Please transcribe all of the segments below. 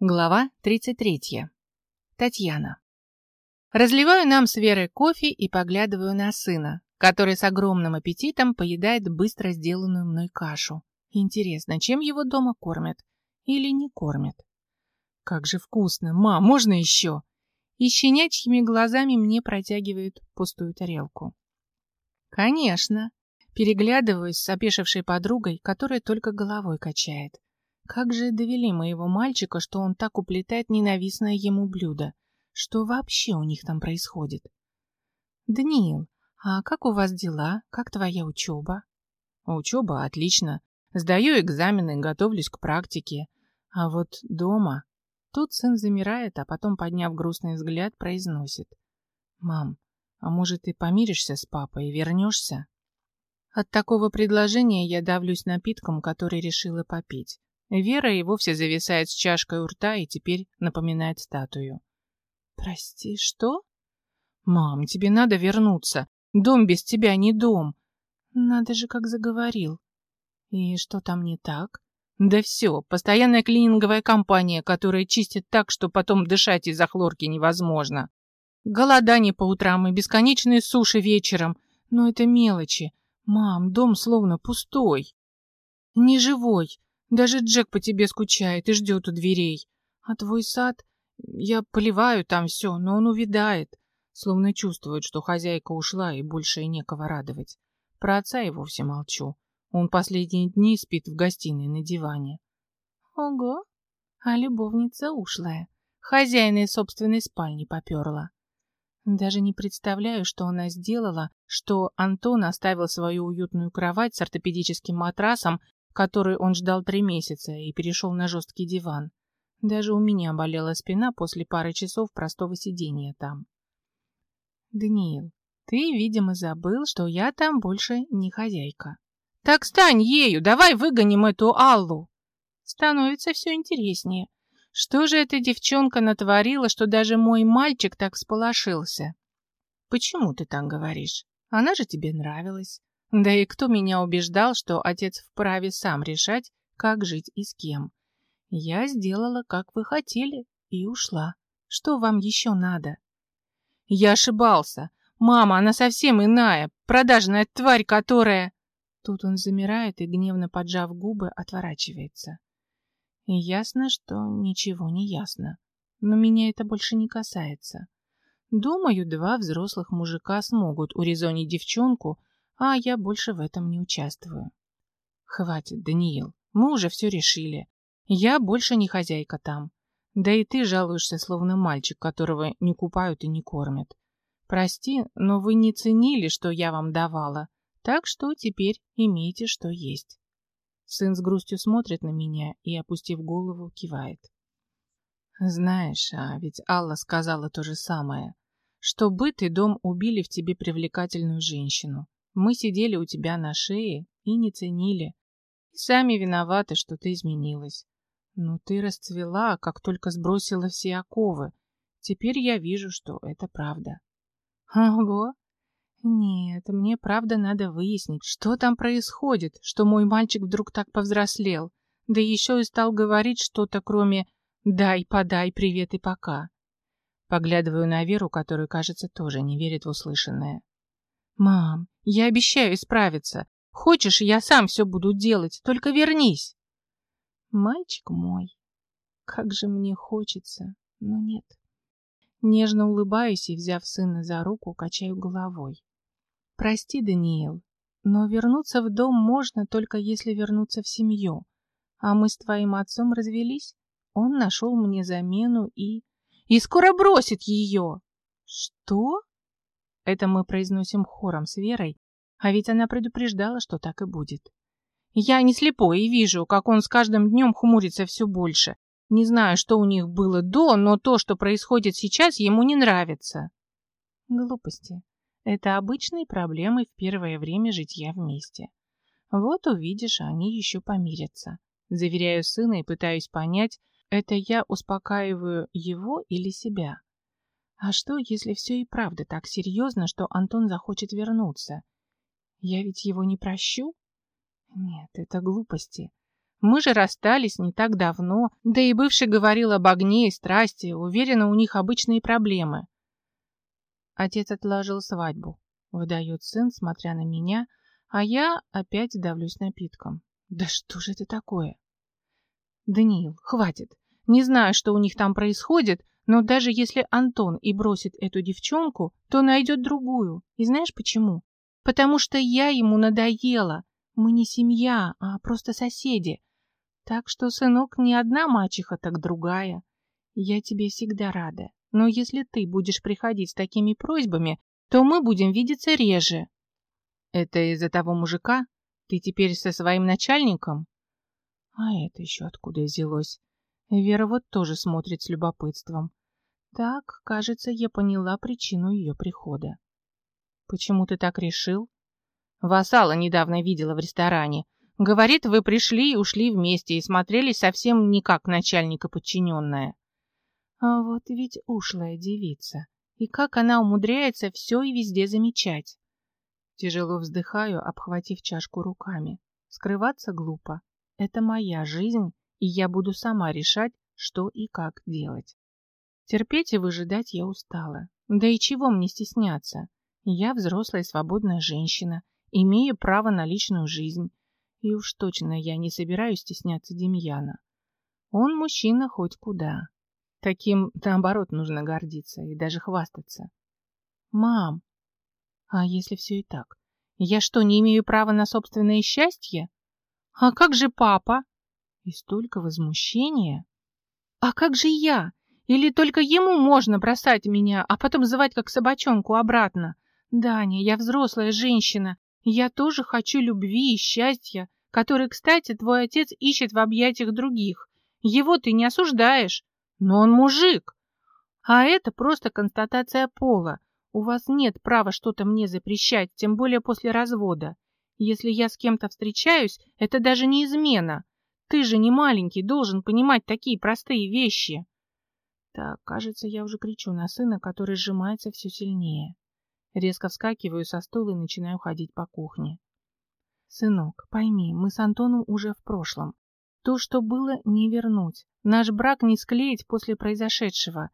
Глава 33. Татьяна. Разливаю нам с Верой кофе и поглядываю на сына, который с огромным аппетитом поедает быстро сделанную мной кашу. Интересно, чем его дома кормят? Или не кормят? Как же вкусно! Ма, можно еще? И щенячьими глазами мне протягивают пустую тарелку. Конечно. Переглядываюсь с опешившей подругой, которая только головой качает. Как же довели моего мальчика, что он так уплетает ненавистное ему блюдо? Что вообще у них там происходит? Даниил, а как у вас дела? Как твоя учеба? Учеба отлично. Сдаю экзамены, готовлюсь к практике. А вот дома... Тут сын замирает, а потом, подняв грустный взгляд, произносит. «Мам, а может, ты помиришься с папой и вернешься?» От такого предложения я давлюсь напитком, который решила попить. Вера и вовсе зависает с чашкой у рта и теперь напоминает статую. «Прости, что?» «Мам, тебе надо вернуться. Дом без тебя не дом. Надо же, как заговорил. И что там не так?» «Да все, постоянная клининговая компания, которая чистит так, что потом дышать из-за хлорки невозможно. Голодание по утрам и бесконечные суши вечером. Но это мелочи. Мам, дом словно пустой. Неживой. Даже Джек по тебе скучает и ждет у дверей. А твой сад... Я поливаю там все, но он увядает, словно чувствует, что хозяйка ушла и больше некого радовать. Про отца и вовсе молчу. Он последние дни спит в гостиной на диване. Ого, а любовница ушлая. Хозяина из собственной спальни поперла. Даже не представляю, что она сделала, что Антон оставил свою уютную кровать с ортопедическим матрасом который он ждал три месяца и перешел на жесткий диван. Даже у меня болела спина после пары часов простого сидения там. Даниил, ты, видимо, забыл, что я там больше не хозяйка. Так стань ею, давай выгоним эту Аллу. Становится все интереснее. Что же эта девчонка натворила, что даже мой мальчик так всполошился? Почему ты так говоришь? Она же тебе нравилась. Да и кто меня убеждал, что отец вправе сам решать, как жить и с кем? Я сделала, как вы хотели, и ушла. Что вам еще надо? Я ошибался. Мама, она совсем иная, продажная тварь, которая... Тут он замирает и, гневно поджав губы, отворачивается. Ясно, что ничего не ясно. Но меня это больше не касается. Думаю, два взрослых мужика смогут урезонить девчонку, а я больше в этом не участвую. Хватит, Даниил, мы уже все решили. Я больше не хозяйка там. Да и ты жалуешься, словно мальчик, которого не купают и не кормят. Прости, но вы не ценили, что я вам давала, так что теперь имейте, что есть. Сын с грустью смотрит на меня и, опустив голову, кивает. Знаешь, а ведь Алла сказала то же самое, что быт и дом убили в тебе привлекательную женщину. Мы сидели у тебя на шее и не ценили. И сами виноваты, что ты изменилась. Но ты расцвела, как только сбросила все оковы. Теперь я вижу, что это правда. Ого! Нет, мне правда надо выяснить, что там происходит, что мой мальчик вдруг так повзрослел, да еще и стал говорить что-то, кроме «дай, подай, привет и пока». Поглядываю на Веру, которая, кажется, тоже не верит в услышанное. «Мам, я обещаю исправиться. Хочешь, я сам все буду делать, только вернись!» «Мальчик мой, как же мне хочется, но нет». Нежно улыбаюсь и, взяв сына за руку, качаю головой. «Прости, Даниил, но вернуться в дом можно только если вернуться в семью. А мы с твоим отцом развелись. Он нашел мне замену и... И скоро бросит ее!» «Что?» Это мы произносим хором с Верой, а ведь она предупреждала, что так и будет. Я не слепой и вижу, как он с каждым днем хмурится все больше. Не знаю, что у них было до, но то, что происходит сейчас, ему не нравится. Глупости. Это обычные проблемы в первое время житья вместе. Вот увидишь, они еще помирятся. Заверяю сына и пытаюсь понять, это я успокаиваю его или себя. А что, если все и правда так серьезно, что Антон захочет вернуться? Я ведь его не прощу? Нет, это глупости. Мы же расстались не так давно, да и бывший говорил об огне и страсти, уверена, у них обычные проблемы. Отец отложил свадьбу, выдает сын, смотря на меня, а я опять давлюсь напитком. Да что же это такое? Даниил, хватит. Не знаю, что у них там происходит, но даже если Антон и бросит эту девчонку, то найдет другую. И знаешь почему? Потому что я ему надоела. Мы не семья, а просто соседи. Так что, сынок, не одна мачеха, так другая. Я тебе всегда рада. Но если ты будешь приходить с такими просьбами, то мы будем видеться реже. Это из-за того мужика? Ты теперь со своим начальником? А это еще откуда взялось? Вера вот тоже смотрит с любопытством. Так, кажется, я поняла причину ее прихода. Почему ты так решил? Васала недавно видела в ресторане. Говорит, вы пришли и ушли вместе и смотрелись совсем не как начальника подчиненная. А вот ведь ушлая девица. И как она умудряется все и везде замечать. Тяжело вздыхаю, обхватив чашку руками. Скрываться глупо. Это моя жизнь, и я буду сама решать, что и как делать. Терпеть и выжидать я устала. Да и чего мне стесняться? Я взрослая свободная женщина, имею право на личную жизнь. И уж точно я не собираюсь стесняться Демьяна. Он мужчина хоть куда. Таким, наоборот, нужно гордиться и даже хвастаться. Мам, а если все и так? Я что, не имею права на собственное счастье? А как же папа? И столько возмущения. А как же я? Или только ему можно бросать меня, а потом звать как собачонку обратно? Даня, я взрослая женщина. Я тоже хочу любви и счастья, который, кстати, твой отец ищет в объятиях других. Его ты не осуждаешь, но он мужик. А это просто констатация пола. У вас нет права что-то мне запрещать, тем более после развода. Если я с кем-то встречаюсь, это даже не измена. Ты же не маленький, должен понимать такие простые вещи. Так, кажется, я уже кричу на сына, который сжимается все сильнее. Резко вскакиваю со стула и начинаю ходить по кухне. Сынок, пойми, мы с Антоном уже в прошлом. То, что было, не вернуть. Наш брак не склеить после произошедшего.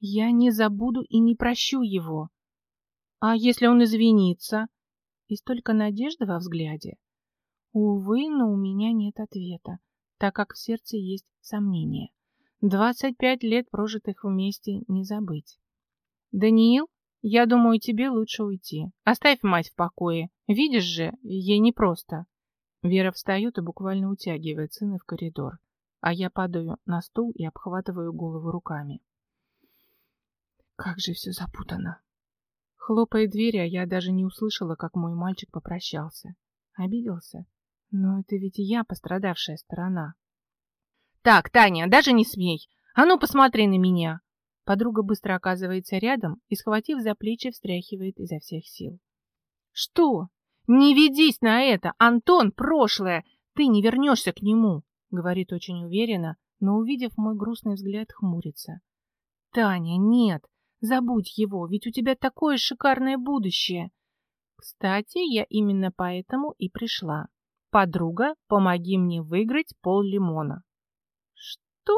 Я не забуду и не прощу его. А если он извинится? И столько надежды во взгляде. Увы, но у меня нет ответа, так как в сердце есть сомнения. Двадцать пять лет, прожитых вместе, не забыть. Даниил, я думаю, тебе лучше уйти. Оставь мать в покое. Видишь же, ей непросто. Вера встает и буквально утягивает сына в коридор, а я падаю на стул и обхватываю голову руками. Как же все запутано. Хлопает дверь, а я даже не услышала, как мой мальчик попрощался. Обиделся? Но это ведь я пострадавшая сторона. Так, Таня, даже не смей. А ну, посмотри на меня. Подруга быстро оказывается рядом и, схватив за плечи, встряхивает изо всех сил. Что? Не ведись на это, Антон, прошлое. Ты не вернешься к нему, говорит очень уверенно, но, увидев мой грустный взгляд, хмурится. Таня, нет, забудь его, ведь у тебя такое шикарное будущее. Кстати, я именно поэтому и пришла. Подруга, помоги мне выиграть пол лимона. Что?